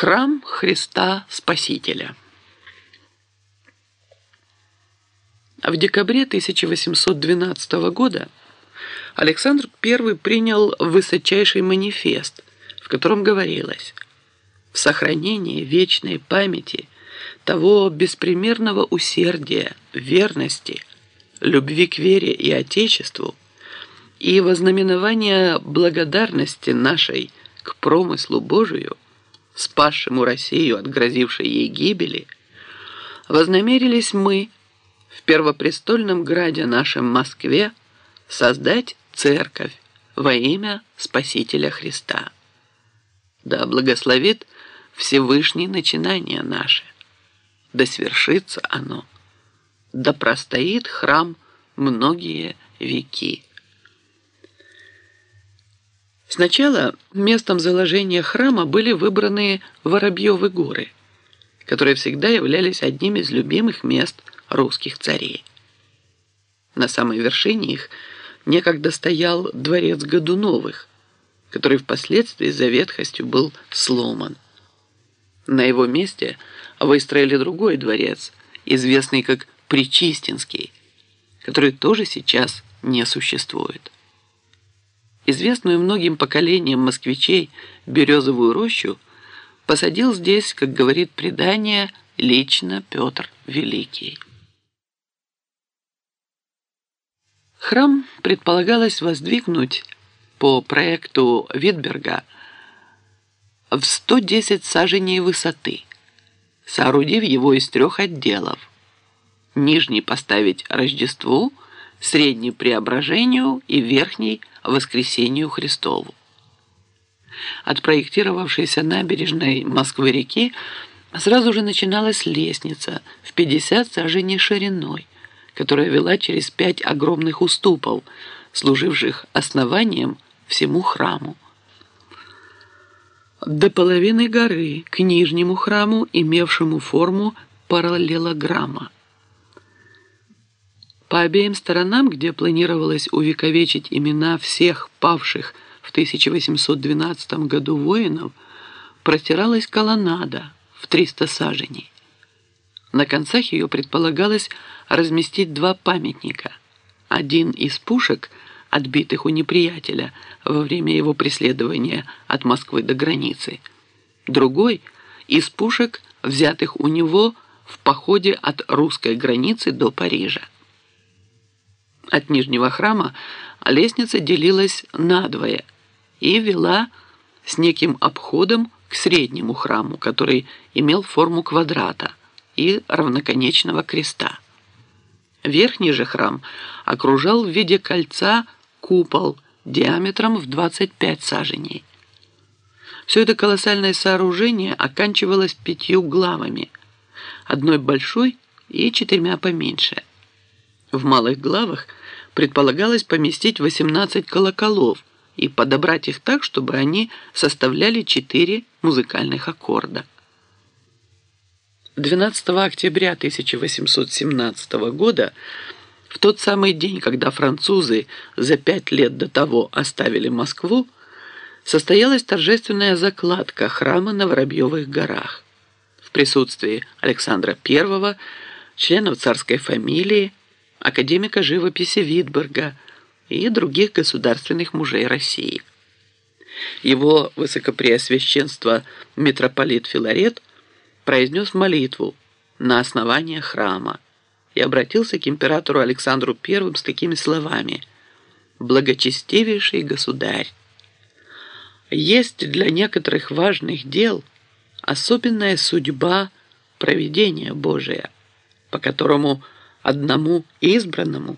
Храм Христа Спасителя. В декабре 1812 года Александр I принял высочайший манифест, в котором говорилось «В сохранении вечной памяти того беспримерного усердия, верности, любви к вере и Отечеству и вознаменования благодарности нашей к промыслу Божию – спасшему Россию от грозившей ей гибели, вознамерились мы в первопрестольном граде нашем Москве создать церковь во имя Спасителя Христа. Да благословит Всевышний начинание наше, да свершится оно, да простоит храм многие веки. Сначала местом заложения храма были выбраны Воробьевы горы, которые всегда являлись одним из любимых мест русских царей. На самой вершине их некогда стоял дворец Годуновых, который впоследствии за ветхостью был сломан. На его месте выстроили другой дворец, известный как Причистинский, который тоже сейчас не существует известную многим поколениям москвичей березовую рощу, посадил здесь, как говорит предание, лично Петр Великий. Храм предполагалось воздвигнуть по проекту Витберга в 110 саженей высоты, соорудив его из трех отделов. Нижний поставить Рождеству, средний Преображению и верхний воскресению Христову. От проектировавшейся набережной Москвы-реки сразу же начиналась лестница в 50 саженей шириной, которая вела через пять огромных уступов, служивших основанием всему храму. До половины горы к нижнему храму, имевшему форму параллелограмма. По обеим сторонам, где планировалось увековечить имена всех павших в 1812 году воинов, простиралась колоннада в 300 саженей. На концах ее предполагалось разместить два памятника. Один из пушек, отбитых у неприятеля во время его преследования от Москвы до границы. Другой – из пушек, взятых у него в походе от русской границы до Парижа. От нижнего храма лестница делилась надвое и вела с неким обходом к среднему храму, который имел форму квадрата и равноконечного креста. Верхний же храм окружал в виде кольца купол диаметром в 25 саженей. Все это колоссальное сооружение оканчивалось пятью главами, одной большой и четырьмя поменьше. В малых главах предполагалось поместить 18 колоколов и подобрать их так, чтобы они составляли четыре музыкальных аккорда. 12 октября 1817 года, в тот самый день, когда французы за пять лет до того оставили Москву, состоялась торжественная закладка храма на Воробьевых горах в присутствии Александра I, членов царской фамилии, академика живописи Витберга и других государственных мужей России. Его высокопреосвященство митрополит Филарет произнес молитву на основание храма и обратился к императору Александру I с такими словами «Благочестивейший государь, есть для некоторых важных дел особенная судьба проведения Божия, по которому – Одному избранному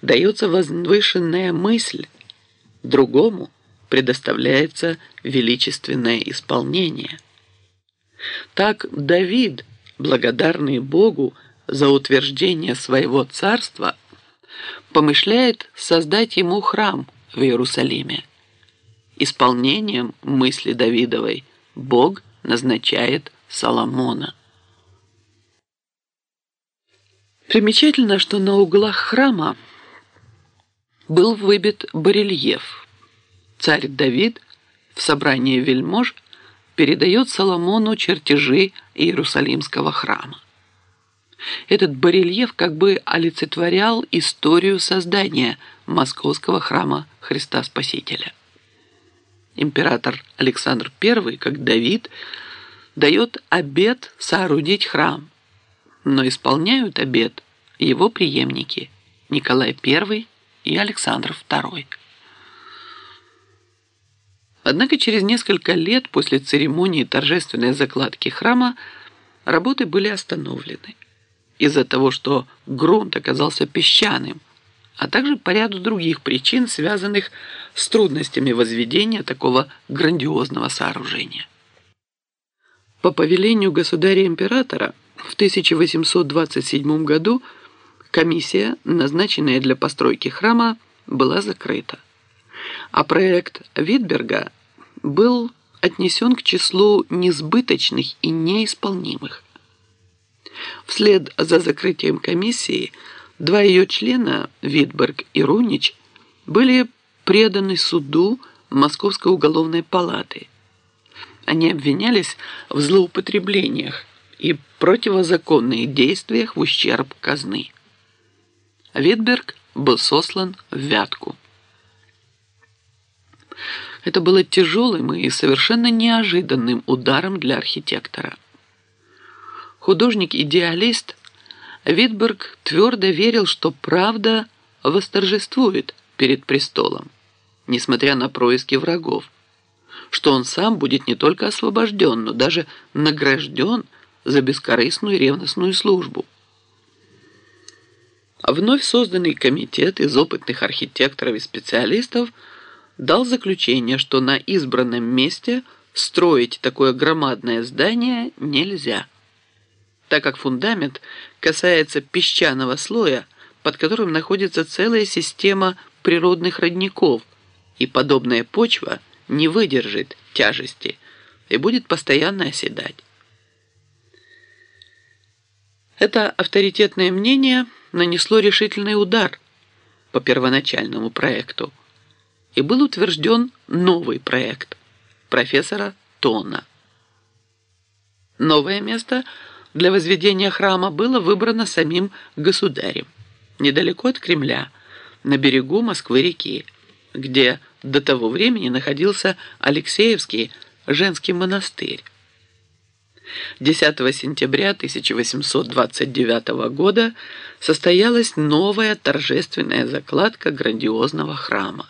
дается возвышенная мысль, другому предоставляется величественное исполнение. Так Давид, благодарный Богу за утверждение своего царства, помышляет создать ему храм в Иерусалиме. Исполнением мысли Давидовой Бог назначает Соломона. Примечательно, что на углах храма был выбит барельеф. Царь Давид в собрании вельмож передает Соломону чертежи Иерусалимского храма. Этот барельеф как бы олицетворял историю создания Московского храма Христа Спасителя. Император Александр I, как Давид, дает обет соорудить храм, но исполняют обет его преемники Николай I и Александр II. Однако через несколько лет после церемонии торжественной закладки храма работы были остановлены из-за того, что грунт оказался песчаным, а также по ряду других причин, связанных с трудностями возведения такого грандиозного сооружения. По повелению государя-императора в 1827 году комиссия, назначенная для постройки храма, была закрыта а проект Витберга был отнесен к числу несбыточных и неисполнимых. Вслед за закрытием комиссии два ее члена, Витберг и Рунич, были преданы суду Московской уголовной палаты. Они обвинялись в злоупотреблениях и противозаконных действиях в ущерб казны. Витберг был сослан в Вятку. Это было тяжелым и совершенно неожиданным ударом для архитектора. Художник-идеалист Витберг твердо верил, что правда восторжествует перед престолом, несмотря на происки врагов, что он сам будет не только освобожден, но даже награжден за бескорыстную ревностную службу. Вновь созданный комитет из опытных архитекторов и специалистов – дал заключение, что на избранном месте строить такое громадное здание нельзя, так как фундамент касается песчаного слоя, под которым находится целая система природных родников, и подобная почва не выдержит тяжести и будет постоянно оседать. Это авторитетное мнение нанесло решительный удар по первоначальному проекту – и был утвержден новый проект профессора Тона. Новое место для возведения храма было выбрано самим государем, недалеко от Кремля, на берегу Москвы-реки, где до того времени находился Алексеевский женский монастырь. 10 сентября 1829 года состоялась новая торжественная закладка грандиозного храма.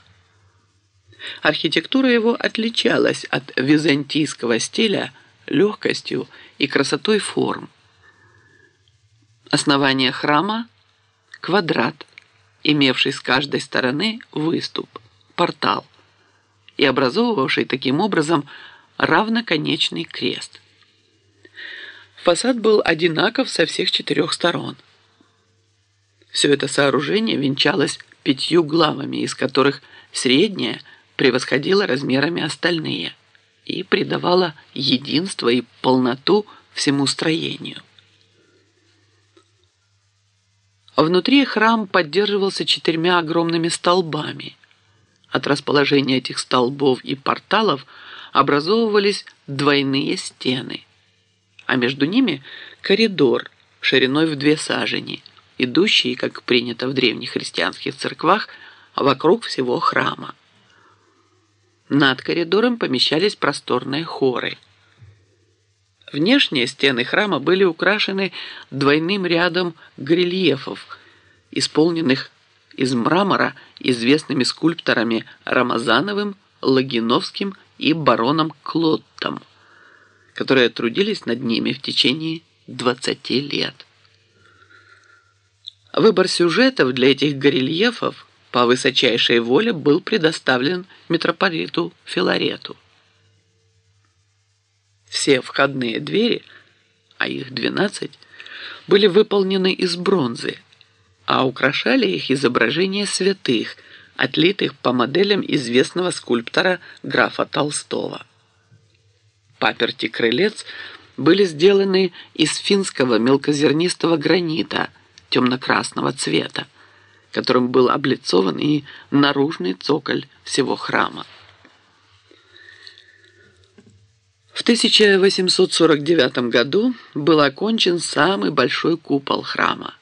Архитектура его отличалась от византийского стиля легкостью и красотой форм. Основание храма – квадрат, имевший с каждой стороны выступ, портал и образовывавший таким образом равноконечный крест. Фасад был одинаков со всех четырех сторон. Все это сооружение венчалось пятью главами, из которых средняя – превосходила размерами остальные и придавала единство и полноту всему строению. Внутри храм поддерживался четырьмя огромными столбами. От расположения этих столбов и порталов образовывались двойные стены, а между ними коридор шириной в две сажени, идущий, как принято в древних христианских церквах, вокруг всего храма. Над коридором помещались просторные хоры. Внешние стены храма были украшены двойным рядом горельефов, исполненных из мрамора известными скульпторами Рамазановым, Логиновским и бароном Клоттом, которые трудились над ними в течение 20 лет. Выбор сюжетов для этих горельефов по высочайшей воле был предоставлен митрополиту Филарету. Все входные двери, а их 12, были выполнены из бронзы, а украшали их изображения святых, отлитых по моделям известного скульптора графа Толстого. Паперти крылец были сделаны из финского мелкозернистого гранита темно-красного цвета, которым был облицован и наружный цоколь всего храма. В В 1849 году был окончен самый большой купол храма,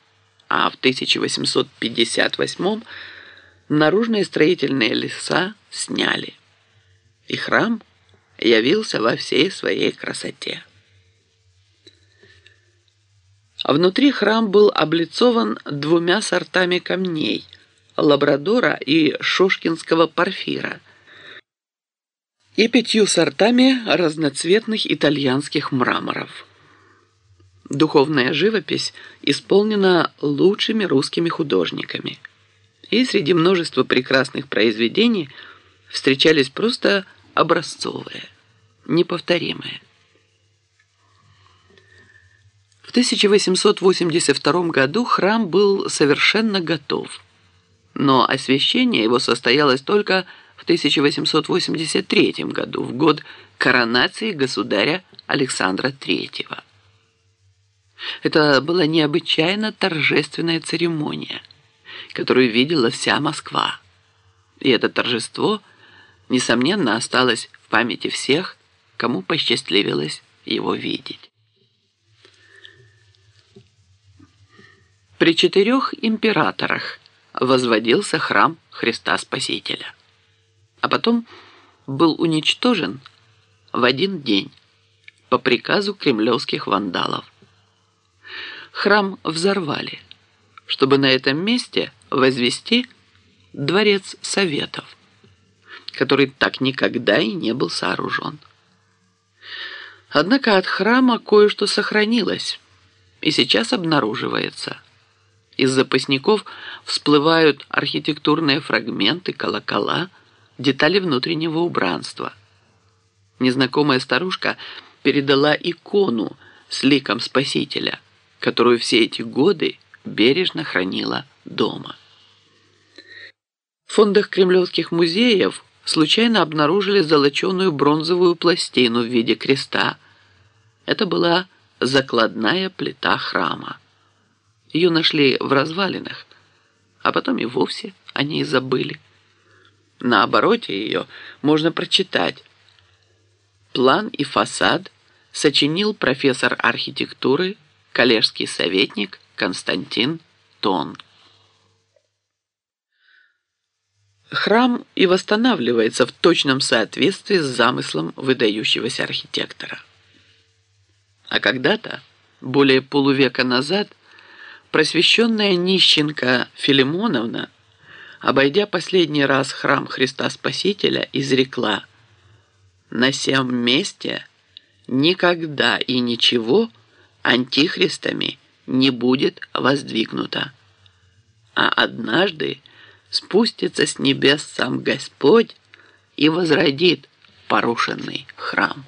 а в 1858 наружные строительные леса сняли, и храм явился во всей своей красоте. А внутри храм был облицован двумя сортами камней – лабрадора и шошкинского порфира – и пятью сортами разноцветных итальянских мраморов. Духовная живопись исполнена лучшими русскими художниками. И среди множества прекрасных произведений встречались просто образцовые, неповторимые. В 1882 году храм был совершенно готов, но освящение его состоялось только в 1883 году, в год коронации государя Александра III. Это была необычайно торжественная церемония, которую видела вся Москва. И это торжество, несомненно, осталось в памяти всех, кому посчастливилось его видеть. При четырех императорах возводился храм Христа Спасителя, а потом был уничтожен в один день по приказу кремлевских вандалов. Храм взорвали, чтобы на этом месте возвести дворец Советов, который так никогда и не был сооружен. Однако от храма кое-что сохранилось и сейчас обнаруживается – из запасников всплывают архитектурные фрагменты, колокола, детали внутреннего убранства. Незнакомая старушка передала икону с ликом Спасителя, которую все эти годы бережно хранила дома. В фондах кремлевских музеев случайно обнаружили золоченую бронзовую пластину в виде креста. Это была закладная плита храма. Ее нашли в развалинах, а потом и вовсе о ней забыли. На обороте ее можно прочитать. План и фасад сочинил профессор архитектуры, коллежский советник Константин Тон. Храм и восстанавливается в точном соответствии с замыслом выдающегося архитектора. А когда-то, более полувека назад, Просвещенная нищенка Филимоновна, обойдя последний раз храм Христа Спасителя, изрекла «На сем месте никогда и ничего антихристами не будет воздвигнуто, а однажды спустится с небес сам Господь и возродит порушенный храм».